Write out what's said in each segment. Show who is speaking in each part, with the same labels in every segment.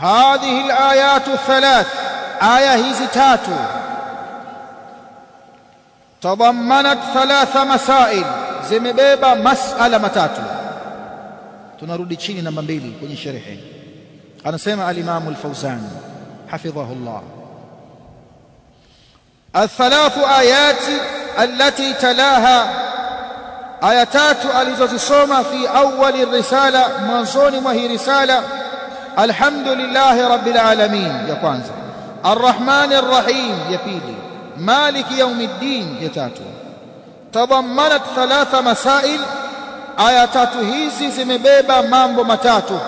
Speaker 1: هذه الآيات الثلاث. آية زتات تضمنت ثلاث مسائل. زمبيبا مسألة متات. تنرد تشيني نمبر بيلي كوني شرحي أنا سمع الإمام الفوزان. حفظه الله. الثلاث آيات التي تلاها آياتات الزوزي في أول الرسالة منزون وهي رسالة. الحمد لله رب العالمين. يا كوانزا الرحمن الرحيم. يا بيلي مالك يوم الدين. يا تاتو. تضمنت ثلاث مسائل. آية تاتو. هيزي زمبيبا مامبو متاتو.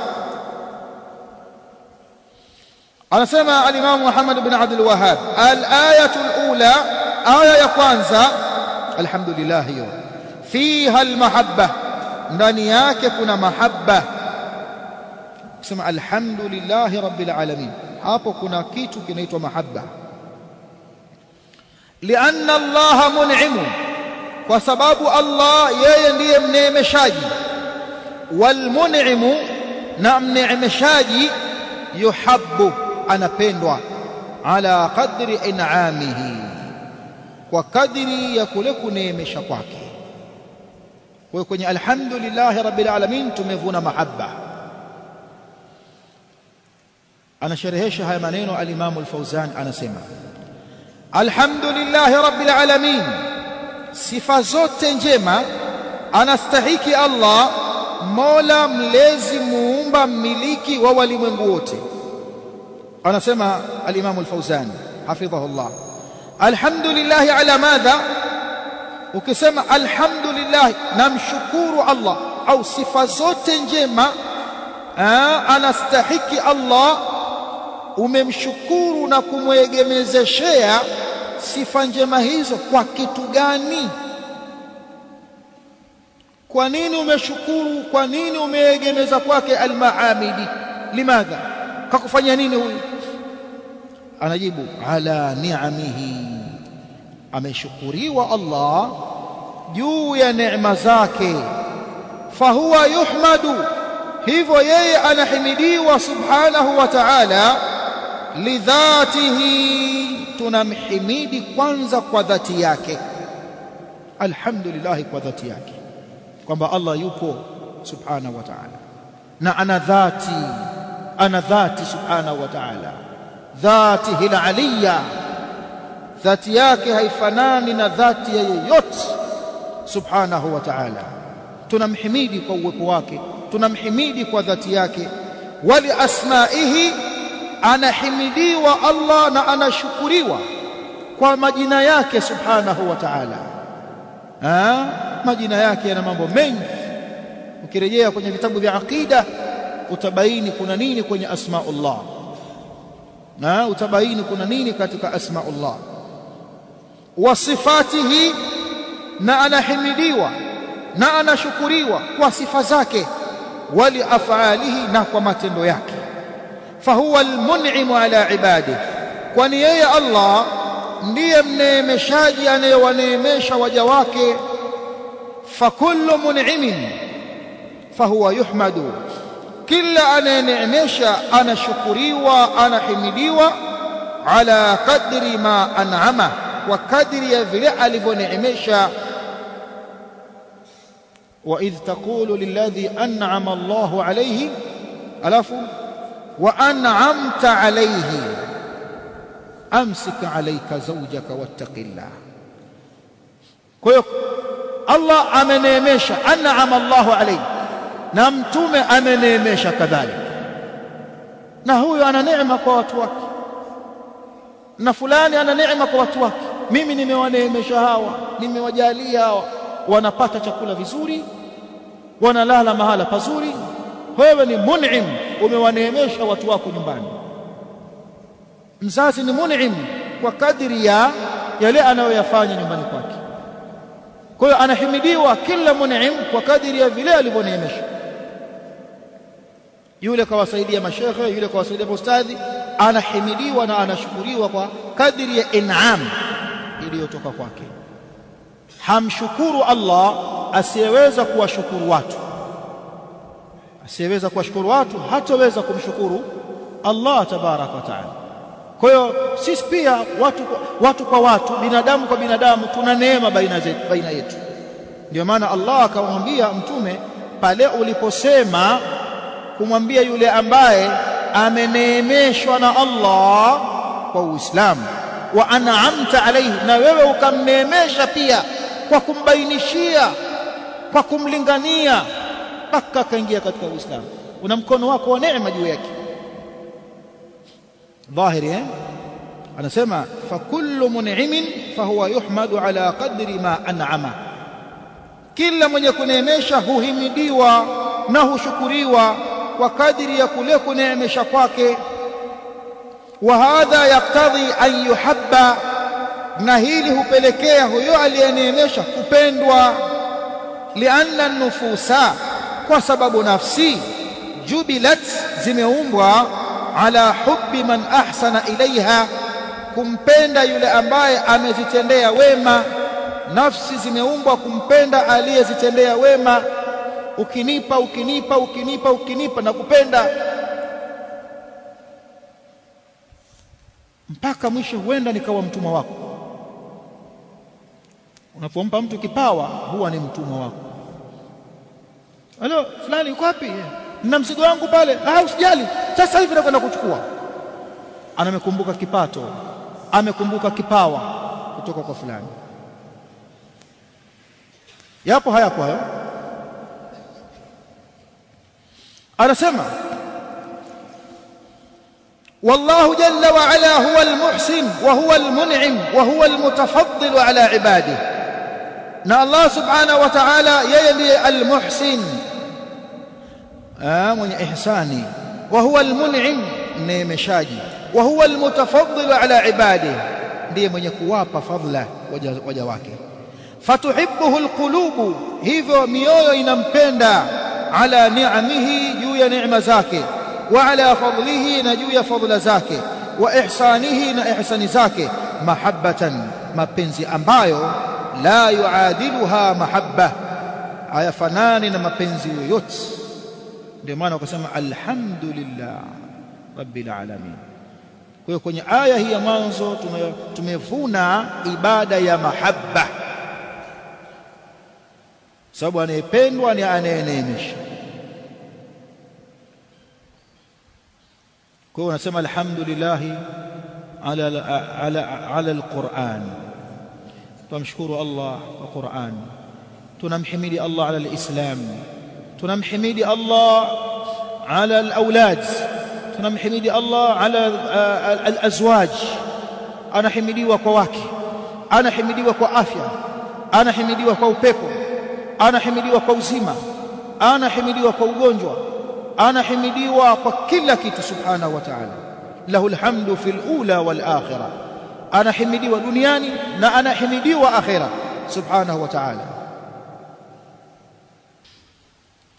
Speaker 1: أنا سمع الإمام محمد بن عبد الوهاب. الآية الأولى. آية يا كوانزا الحمد لله يوم فيها المحبة. ndani yake محبة. Kusema alhamdulillah rabbil alamin. Hapo kuna kitu kinaitwa mahabba. Lianna Allah mun'imu kwa sababu Allah yeye ndiye mneemeshaji. Walmun'imu na mneemeshaji yuhabbu anapendwa. Ala qadri in'amihi. Kwa kadri ya kule kuneemesha kwake. Kwa kwenye alhamdulillah rabbil alamin tumevuna mahabba anasherehesha haya maneno al-Imam al-Fauzan anasema alhamdulillah rabbil alamin sifa zote njema anastahiki Allah Mola mlezi muumba mmiliki wa walimwengu wote. Anasema al-Imam al-Fauzan hafidhahu Allah alhamdulillah ala madha? Ukisema alhamdulillah namshukuru Allah au sifa zote njema anastahiki Allah umemshukuru na kumwegemezeshea sifa njema hizo kwa kitu gani? Kwa nini umeshukuru? Kwa nini umeegemeza kwake almaamidi? Limadha? Kakufanya nini huyu? Anajibu ala ni'amihi. Ameshukuriwa Allah juu ya neema zake. Fahuwa yuhmadu. Hivyo yeye anahimidiwa subhanahu wa ta'ala lidhatihi tunamhimidi kwanza kwa dhati yake. Alhamdulillah kwa dhati yake kwamba Allah yupo subhanahu wa ta'ala. Na ana dhati ana dhati subhanahu wa ta'ala. Dhatihi aliyya dhati yake haifanani na dhati ya yeyote subhanahu wa ta'ala. Tunamhimidi kwa uwepo wake tunamhimidi kwa dhati yake. Wali asmaihi anahimidiwa Allah na anashukuriwa kwa majina yake subhanahu wa ta'ala. Majina yake yana mambo mengi. Ukirejea kwenye vitabu vya aqida utabaini kuna nini kwenye asmaullah. Utabaini kuna nini katika asmaullah. Wa sifatihi na anahimidiwa na anashukuriwa kwa sifa zake wali afalihi na kwa matendo yake fahuwa almun'imu ala ibadihi kwani yeye Allah ndiye mneemeshaji anayewaneemesha waja wake fakullu mun'imin fahuwa yuhmadu kila anayeneemesha anashukuriwa anahimidiwa ala kadri ma an'ama wa kadri ya vile alivyoneemesha وإذ تقول للذي أنعم الله عليه wa an'amta alayhi amsik alayka zawjaka wattaqillah. Kwa hiyo Allah ameneemesha an'ama Allahu alayhi na mtume ameneemesha kadhalika. Na huyo ana neema kwa watu wake na fulani ana neema kwa watu wake. Mimi nimewaneemesha hawa nimewajalia hawa wanapata chakula vizuri wanalala mahala pazuri. Wewe ni mun'im umewaneemesha watu wako nyumbani. Mzazi ni mun'im kwa kadri ya yale anayoyafanya nyumbani kwake. Kwa hiyo anahimidiwa kila mun'im kwa kadiri ya vile alivyoneemesha. Yule kawasaidia mashekhe yule kawasaidia ustadhi anahimidiwa na anashukuriwa kwa kadri ya in'am iliyotoka kwake. Hamshukuru Allah asiyeweza kuwashukuru watu asiyeweza kuwashukuru watu hataweza kumshukuru Allah tabaraka wa taala. Kwa hiyo sisi pia watu, watu kwa watu binadamu kwa binadamu tuna neema baina zetu baina yetu. Ndio maana Allah akamwambia mtume pale uliposema kumwambia yule ambaye ameneemeshwa na Allah kwa Uislamu wa an'amta alayhi na wewe ukamneemesha pia kwa kumbainishia kwa kumlingania mpaka akaingia katika Uislamu. Una mkono wako wa neema juu yake. Dhahiri eh? Anasema fa kullu mun'imin fahuwa yuhmadu ala qadri ma an'ama. Kila mwenye kuneemesha huhimidiwa na hushukuriwa kwa kadiri ya kule kuneemesha kwake. Wa hadha yaktadhi an yuhabba na hili hupelekea huyo aliyeneemesha kupendwa. Lianna nufusa kwa sababu nafsi jubilat zimeumbwa ala hubbi man ahsana ilaiha kumpenda yule ambaye amezitendea wema. Nafsi zimeumbwa kumpenda aliyezitendea wema. Ukinipa ukinipa ukinipa ukinipa na kupenda. Mpaka mwisho huenda nikawa mtumwa wako. Unapompa mtu kipawa huwa ni mtumwa wako halo fulani uko wapi na mzigo wangu pale ah usijali sasa hivi nakwenda kuchukua anamekumbuka kipato amekumbuka kipawa kutoka kwa fulani yapo hayapo hayo anasema والله جل وعلا هو المحسن وهو المنعم وهو المتفضل على عباده na Allah subhanahu wa ta'ala yeye ndiye almuhsin. Ah, mwenye ihsani. Wa huwa almun'im neemeshaji wa huwa almutafaddil ala ibadihi ndiye mwenye kuwapa fadhila waja, waja wake. Fatuhibbuhu alqulubu hivyo mioyo inampenda. Ala ni'amihi juu ya neema zake. Wa ala fadlihi na juu ya fadhila zake. Wa ihsanihi na ihsani zake. Mahabbatan mapenzi ambayo la yuadiluha mahabba hayafanani na mapenzi yoyote ndio maana wakasema alhamdulillah rabbil alamin kwa hiyo kwenye aya hii ya mwanzo tumevuna ibada ya mahabba sababu anayependwa ni anayeneemesha kwa hiyo unasema alhamdulillah ala ala ala alquran tumshukuru Allah kwa Qur'an tunamhimidi Allah ala alislam tunamhimidi Allah ala alawlad tunamhimidi Allah ala alazwaj anahimidiwa kwa wake anahimidiwa kwa afya anahimidiwa kwa upepo anahimidiwa kwa uzima anahimidiwa kwa ugonjwa anahimidiwa kwa kila kitu subhanahu wa ta'ala lahu alhamdu fil ula wal akhirah anahimidiwa duniani na anahimidiwa akhira subhanahu wa ta'ala.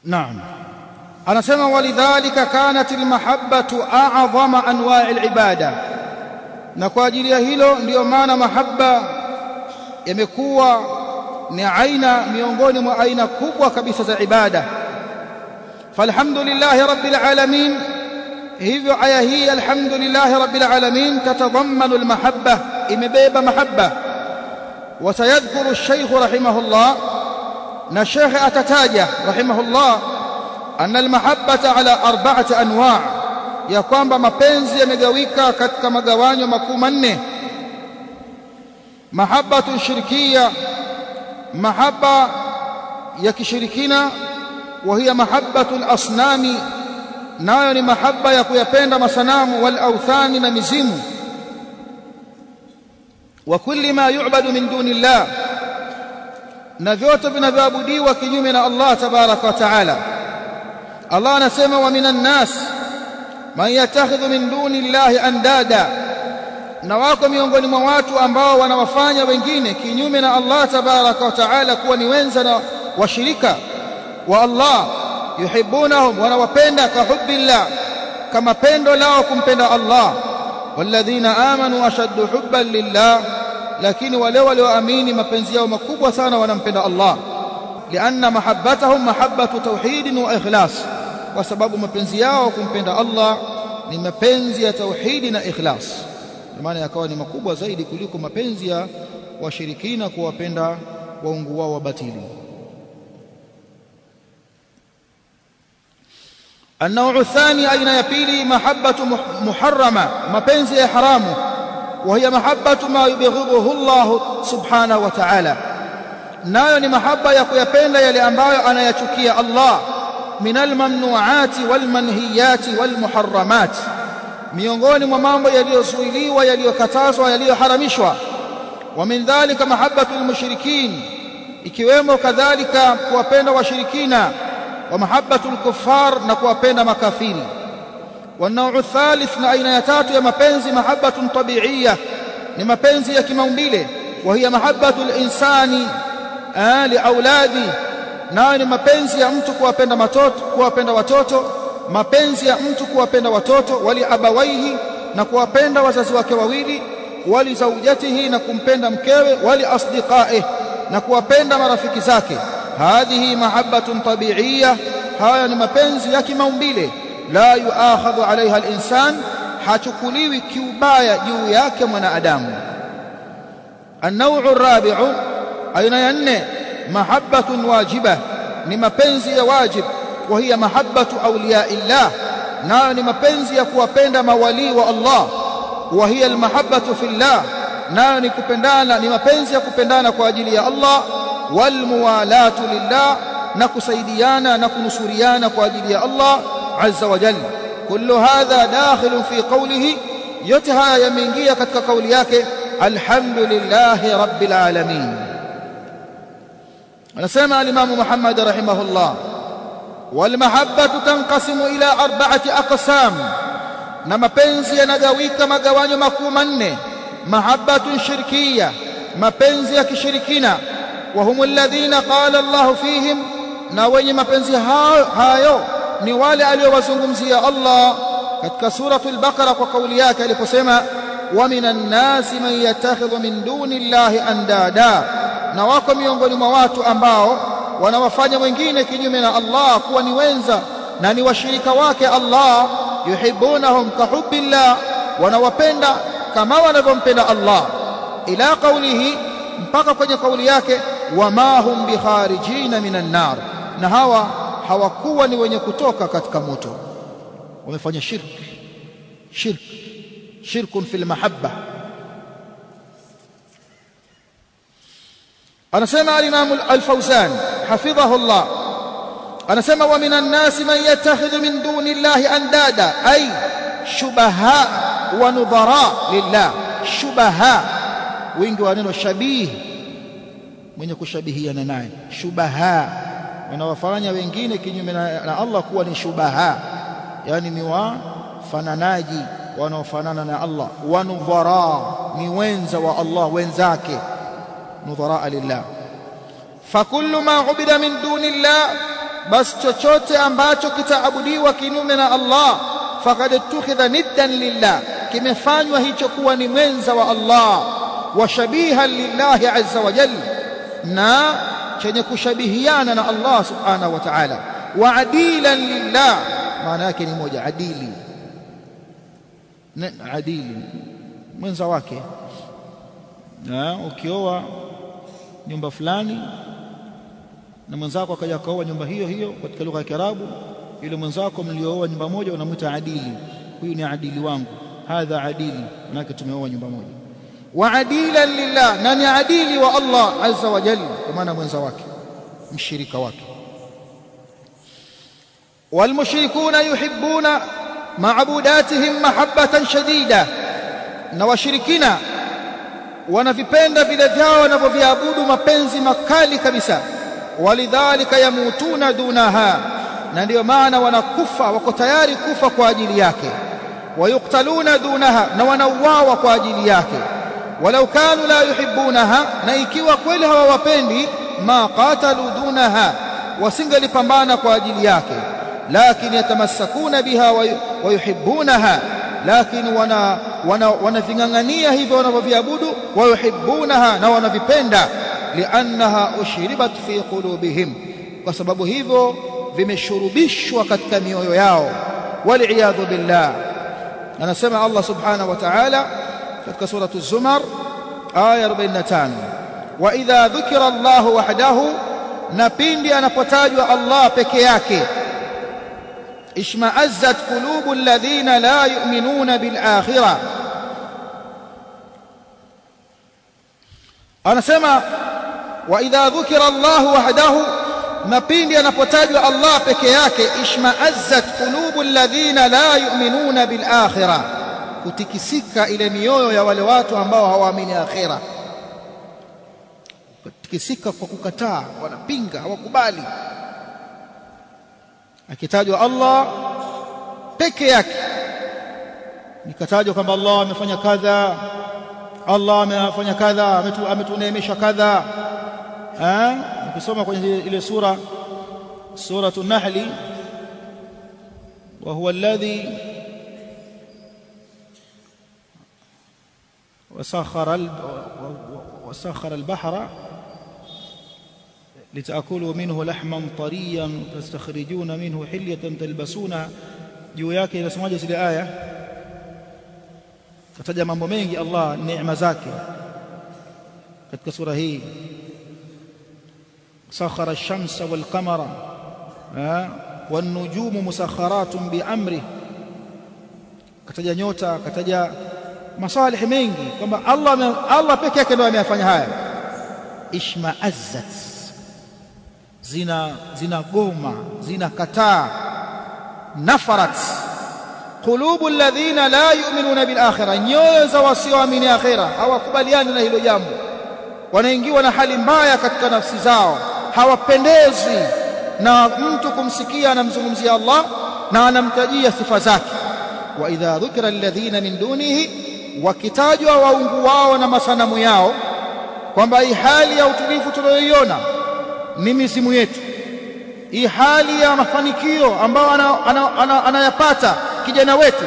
Speaker 1: Naam. Anasema walidhalika kanat almahabbatu a'zama anwa'i alibada na kwa ajili ya hilo ndiyo maana mahabba yamekuwa ni aina miongoni mwa aina kubwa kabisa za ibada. Falhamdulillahi rabbil alamin hivyo aya hii alhamdulillahi rabbil alamin tatadhammanu almahabba imebeba mahabba. Wa sayadhkuru ash-shaykh rahimahullah na shekhe atataja rahimahullah anna almahabbata ala arba'ati anwa' ya kwamba mapenzi yamegawika katika magawanyo makuu manne. Mahabbatu shirkiya mahaba ya kishirikina wa hiya mahabbatu al-asnami nayo ni mahaba ya kuyapenda masanamu wal authani na mizimu. Wa kulli ma yu'badu min duni llah na vyote vinavyoabudiwa kinyume na Allah tabaraka wa taala. Allah anasema wa minan nas man yatakhidhu min duni llahi andada na wako miongoni mwa watu ambao wanawafanya wengine kinyume na Allah tabaraka wa taala kuwa ni wenza na washirika wa Allah yuhibbunahum wanawapenda kahubbillah kama pendo lao kumpenda Allah. Walladhina amanu ashaddu hubban lillah lakini wale walioamini mapenzi yao makubwa sana wanampenda Allah. Lianna mahabbatahum mahabbatu tauhid wa ikhlas kwa sababu mapenzi yao kumpenda Allah ni mapenzi ya tauhidi na ikhlas. Maana yakawa ni makubwa zaidi kuliko mapenzi ya washirikina kuwapenda waungu wao wa batili النوع الثاني أين يبيلي محبة محرمة مبنزي يا حرام وهي محبة ما يبغضه الله سبحانه وتعالى nayo ni mahaba ya kuyapenda yale ambayo anayachukia Allah min almamnuati walmanhiyati walmuharramat miongoni mwa mambo yaliyozuiliwa yaliyokatazwa yaliyoharamishwa wa min dhalika mahabbatu almushrikin ikiwemo kadhalika kuwapenda washirikina wa mahabbatu alkuffar na kuwapenda makafiri والنوع الثالث na aina ya tatu ya mapenzi mahabbatun tabi'iyya ni mapenzi ya kimaumbile وهي محبة الإنسان liauladi nayo ni mapenzi ya mtu kuwapenda matoto kuwapenda watoto mapenzi ya mtu kuwapenda watoto wali abawaihi na kuwapenda wazazi wake wawili wali zaujatihi na kumpenda mkewe wali asdiqaihi na kuwapenda marafiki zake hadhihi mahabbatun tabi'iyya haya ni mapenzi ya kimaumbile la yuakhadhu alaiha alinsan hachukuliwi kiubaya juu yake mwanadamu النوع الرابع aina ya nne mahabbatun wajiba ni mapenzi ya wajib wa hiya mahabbatu awliya illah nayo ni mapenzi ya kuwapenda mawali wa Allah wa hiya almahabbatu fillah nayo ni kupendana ni mapenzi ya kupendana kwa ajili ya Allah Wal muwalatu lillah na kusaidiana na kunusuriana kwa ajili ya Allah azza wa jalla kullu hadha dakhilun fi qawlihi yote haya yameingia katika kauli yake alhamdulillahi rabbil alamin anasema alimamu Muhammad rahimahullah walmahabbatu tanqasimu ila arba'ati aqsam na mapenzi yanagawika magawanyo makuu manne mahabbatun shirkiyya mapenzi ya kishirikina wa الذين قال Allah fihim. Na wenye mapenzi hayo ni wale aliyowazungumzia Allah katika suratul baqara kwa kauli yake aliposema wa minan nasi man yattakhidhu min duni llahi andada. Na wako miongoni mwa watu ambao wanawafanya wengine kinyume na Allah kuwa ni wenza na ni washirika wake Allah yuhibbunahum kahubbillah wanawapenda kama wanavyompenda Allah. Ila qawlihi mpaka kwenye kauli yake wama hum bikharijina minan nar na hawa hawakuwa ni wenye kutoka katika moto. Wamefanya shirki shirki shirkun fil mahabba. Anasema al-Imam al-Fawzan hafidhahu Allah anasema wa minan nasi man yattakhidhu min duni andada ay shubaha wa nudhara lillah. Shubaha wingi wa neno shabih mwenye kushabihiana naye. Shubaha. Wanawafanya wengine kinyume na Allah kuwa ni shubaha. Yani ni wafananaji wanaofanana na Allah. Wanudhara. Ni wenza wa Allah wenzake. Nudhara lillah. Fakullu ma ubida min duni llah bas chochote ambacho kitaabudiwa kinyume na Allah faqad tukhidha niddan lillah. Kimefanywa hicho kuwa ni mwenza wa Allah. Wa shabihan lillahi azza wa jalla na chenye kushabihiana na Allah subhanahu wa ta'ala. Wa adilan lillah. Maana yake ni moja adili. Adili. Mwenza wake. Na ukioa nyumba fulani na mwenzako akaja kaoa nyumba hiyo hiyo katika lugha ya Kiarabu ile mwenzako mliooa nyumba moja unamwita adili. Huyu ni adili wangu. Hadha adili. Manake tumeoa nyumba moja wa adilan lillah na ni adili wa Allah azza wa jalla kwa maana mwenza wake mshirika wake والمشركون يحبون معبوداتهم محبة شديدة na washirikina wanavipenda vile vyao wanavyoviabudu mapenzi makali kabisa walidhalika yamutuna dunaha na ndio maana wanakufa wako tayari kufa kwa ajili yake wayuktaluna dunaha na wanauawa kwa ajili yake walau kanu la yuhibbunaha na ikiwa kweli hawawapendi ma qatalu dunaha wasingelipambana kwa ajili yake. Lakini yatamassakuna biha wa yuhibbunaha, lakini wana wanaving'ang'ania wana hivyo wanavyoviabudu wayuhibbunaha na wanavipenda. Liannaha ushribat fi qulubihim kwa sababu hivyo vimeshurubishwa katika mioyo yao. Waliyadhu billah. Anasema Allah subhanahu wa ta'ala katika suratu Zumar aya 45 wa idha dhukira Allah wahdahu na pindi anapotajwa Allah peke yake ishma'azzat qulubu alladhina la yu'minuna bil akhirah anasema wa idha dhukira Allah wahdahu na pindi anapotajwa Allah peke yake ishma'azzat qulubu alladhina la yu'minuna bil akhirah kutikisika ile mioyo ya wale watu ambao hawaamini akhira kutikisika kwa kukataa wanapinga hawakubali. Akitajwa Allah peke yake. Nikatajwa kwamba Allah amefanya kadha Allah amefanya kadha ametuneemesha kadha. Eh ukisoma kwenye ile sura suratu nahli wa huwa alladhi وسخر وسخر البحر لتأكلوا منه لحما طريا تستخرجون منه حلية تلبسونها juu yake inasemaje zile aya kataja mambo mengi Allah neema zake katika sura hii sakhara ash-shamsa wal-qamara wan-nujumu musakharatun bi'amri kataja nyota kataja masalih mengi kwamba Allah Allah peke yake ndiye ameyafanya haya. Ishma'azzat zina zinagoma zinakataa nafarat. Qulubu alladhina la yu'minuna bil akhirah. Nyoyo za wasioamini akhira hawakubaliani na hilo jambo. Wanaingiwa na hali mbaya katika nafsi zao. Hawapendezi na mtu kumsikia anamzungumzia Allah na anamtajia sifa zake. Wa idha dhukira alladhina min dunihi wakitajwa waungu wao na masanamu yao kwamba hii hali ya utulivu tunayoiona ni mizimu yetu. Hii hali ya mafanikio ambayo anayapata ana, ana, ana kijana wetu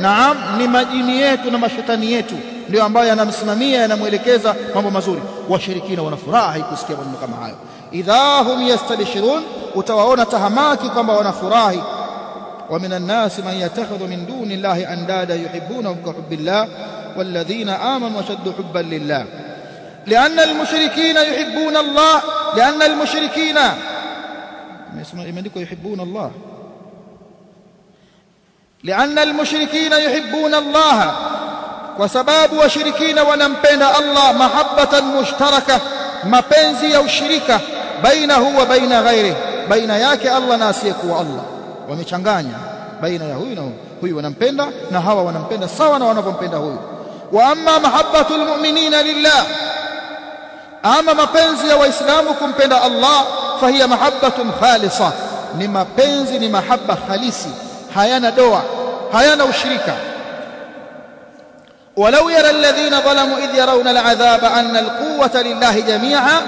Speaker 1: naam ni majini yetu na mashetani yetu ndio ambayo yanamsimamia yanamwelekeza mambo mazuri. Washirikina wanafurahi kusikia maneno kama hayo. Idha hum yastabshirun utawaona tahamaki kwamba wanafurahi ومن الناس من يتخذ من دون الله أندادا يحبونهم كحب الله والذين آمنوا أشد حبا لله. لأن المشركين يحبون الله لأن المشركين يحبون الله. لأن المشركين يحبون الله. وسباب وشركين ونمبين الله محبة مشتركة ya ushirika bainahu wa baina ghairihi baina yake Allah na asiyekuwa Allah wamechanganya baina ya huyu na huyu huyu wanampenda na hawa wanampenda sawa na wanavyompenda huyu wa amma mahabbatul mu'minina lillah ama mapenzi ya waislamu kumpenda Allah fahiya mahabbatun khalisa ni mapenzi ni mahaba halisi hayana doa hayana ushirika ولو يرى الذين ظلموا إذ يرون العذاب أن القوة لله جميعا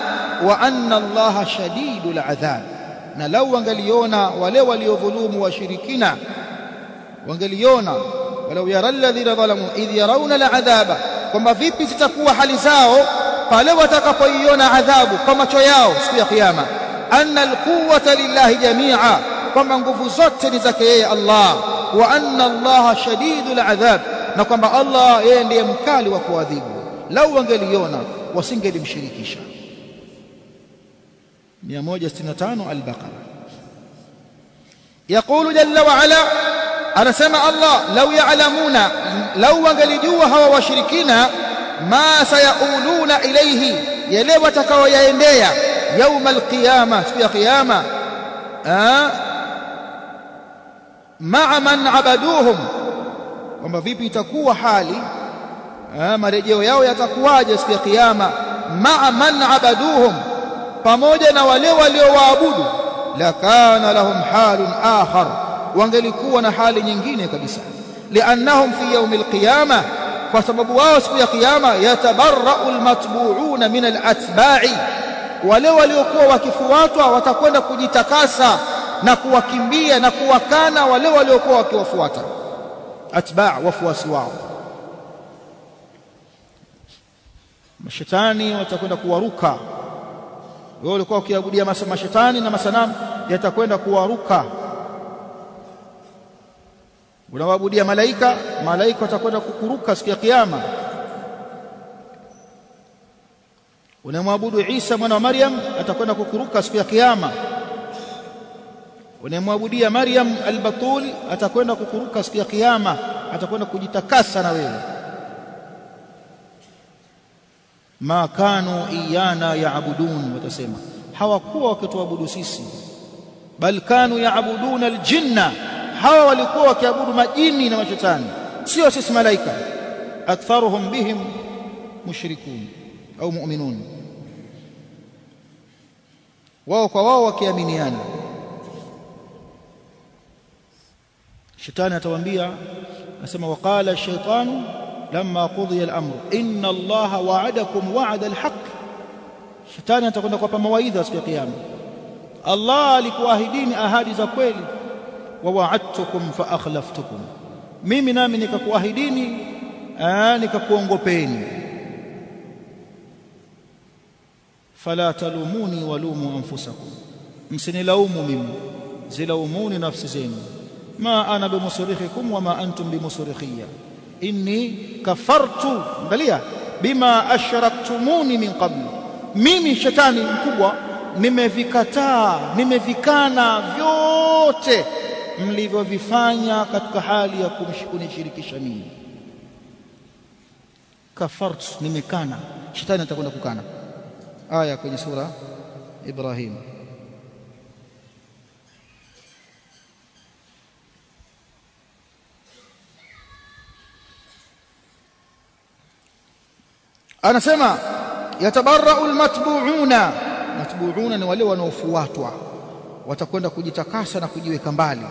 Speaker 1: وأن الله شديد العذاب na lau wangaliona wale waliodhulumu washirikina wangaliona walau yara alladhina dhalamu idh yarawna al'adhaba kwamba vipi zitakuwa hali zao pale watakapoiona adhabu kwa macho yao siku ya kiyama. Anna alquwwata lillahi jami'a kwamba nguvu zote ni zake yeye Allah wa anna Allah shadidul adhab na kwamba Allah yeye ndiye mkali wa kuadhibu. Lau wangeliona wasingelimshirikisha 165 al-Baqara يقول جل وعلا anasema Allah law ya'lamuna law wangalijua hawa washirikina ma sayauluna ilayhi yale watakaoyaendea يوم القيامه siku ya kiyama ma'a man abaduhum kwamba vipi itakuwa hali marejeo yao yatakuwaje siku ya kiyama ma'a man abaduhum pamoja na wale waliowaabudu lakana lahum halun akhar wangelikuwa na hali nyingine kabisa. Liannahum fi yawmil alqiyama kwa sababu wao siku ya kiyama yatabarra'u almatbu'una min alatba'i wale waliokuwa wakifuatwa watakwenda kujitakasa na kuwakimbia na kuwakana wale waliokuwa wakiwafuata. Atba' wafuasi wao. Mashetani watakwenda kuwaruka wao ulikuwa ukiabudia mashetani na masanamu yatakwenda kuwaruka. Unawaabudia malaika malaika watakwenda kukuruka siku ya kiyama. Unamwabudu Isa mwana wa Maryam atakwenda kukuruka siku ya kiyama. Unamwabudia Maryam al-Batul atakwenda kukuruka siku ya kiyama. Atakwenda kujitakasa na wewe ma kanu iyana yaabudun watasema. Hawakuwa wakituabudu sisi. Bal kanu yaabuduna aljinna hawa walikuwa wakiabudu majini na mashetani. Sio sisi malaika. Aktharuhum bihim mushrikun au mu'minun. Wao kwa wao wakiaminiana. Shetani atawaambia anasema waqala ash-shaytanu لما قضي الأمر. إن الله وعدكم وعد الحق. شتان تكون لكم مواعيد في قيامة. الله لك واهدين أهالي زكويل ووعدتكم فأخلفتكم. مين من أمنك واهدين أنك آه، كون فلا تلوموني ولوموا أنفسكم. مسن لوموا مم زلوموني نفس زين ما أنا بمصرخكم وما أنتم بمصرخيا inni kafartu angalia bima ashraktumuni min qabl. Mimi shetani mkubwa nimevikataa nimevikana vyote mlivyovifanya katika hali ya kunishirikisha mimi. Kafartu nimekana. Shetani atakwenda kukana. Aya kwenye sura Ibrahim anasema yatabarra'u almatbu'una. Matbu'una ni wale wanaofuatwa. Watakwenda kujitakasa na kujiweka mbali.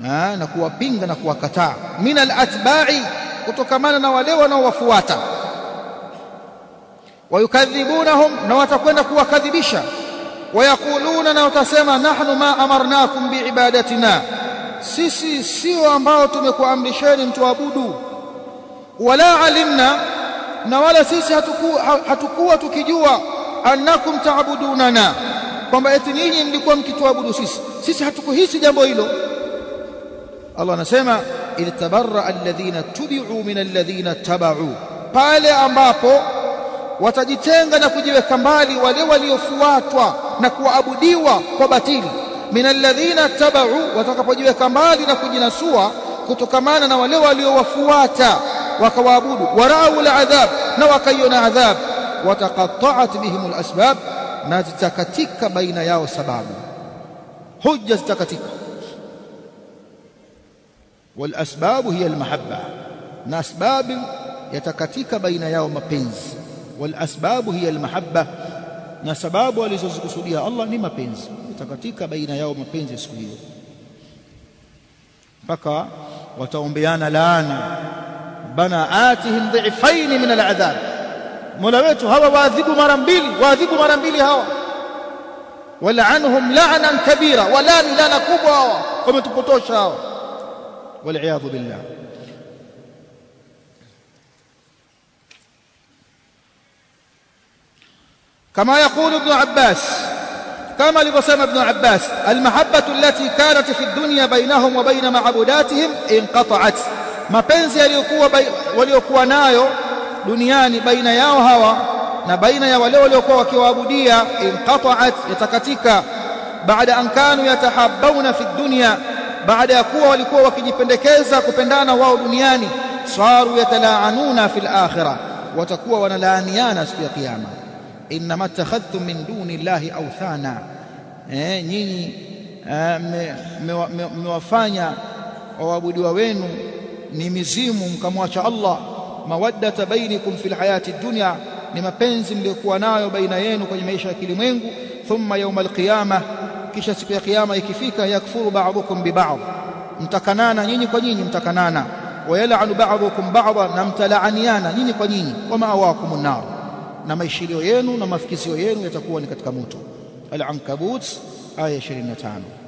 Speaker 1: Na, na kuwapinga na kuwakataa. Min alatba'i kutokamana na wale wanaowafuata. Wayukadhibunahum na watakwenda kuwakadhibisha. Wayakuluna na watasema nahnu ma amarnakum biibadatina. Sisi sio ambao tumekuamrisheni mtuabudu. Wala alimna na wala sisi hatukuwa, hatukuwa tukijua annakum taabudunana kwamba eti ninyi mlikuwa mkituabudu sisi. Sisi hatukuhisi jambo hilo. Allah anasema iltabarra alladhina tubi'u min alladhina tabau. Pale ambapo watajitenga na kujiweka mbali wale waliofuatwa na kuabudiwa kwa batili. Min alladhina tabau watakapojiweka mbali na kujinasua kutokamana na wale waliowafuata wakawaabudu warau aladhab na wakaiona adhab. Wataqatta'at bihim alasbab na zitakatika baina yao sababu. Hujja zitakatika. Walasbab hiya almahabba na asbab yatakatika baina yao mapenzi. Walasbab hiya almahabba na sababu alizozikusudia Allah ni mapenzi. Yatakatika baina yao mapenzi siku hiyo. Mpaka wataombeana laana. Bana atihim dhifain min al'adhab mola wetu hawa waadhibu mara mbili waadhibu mara mbili hawa wal'anhum la'nan kabira wala lana kubwa hawa wametupotosha hawa والعياذ بالله كما يقول ابن عباس كما لبسم ابن عباس المحبة التي كانت في الدنيا بينهم وبين معبوداتهم انقطعت mapenzi yaliyokuwa waliokuwa nayo duniani baina yao hawa na baina ya wale waliokuwa wakiwaabudia inqata'at yatakatika. Baada an kanu yatahabbuna fi dunya baada ya kuwa walikuwa wakijipendekeza kupendana wao duniani saru yatalaanuna fil akhirah watakuwa wanalaaniana siku ya kiyama. Inma takhadhtum min duni llahi awthana. Eh nyinyi mmewafanya waabudiwa wenu ni mizimu mkamwacha Allah. Mawaddata bainikum fil hayati dunya ni mapenzi mliokuwa nayo baina yenu kwenye maisha ya kilimwengu. Thumma yawmal qiyama kisha siku ya kiyama ikifika yakfuru ba'dukum bi ba'd. Mtakanana nyinyi kwa nyinyi mtakanana. Wayal'anu ba'dukum ba'dha na mtalaaniana nyinyi kwa nyinyi. Wa ma'awakum nar na maishilio yenu na mafikizio yenu yatakuwa ni katika moto. Al-ankabut aya 25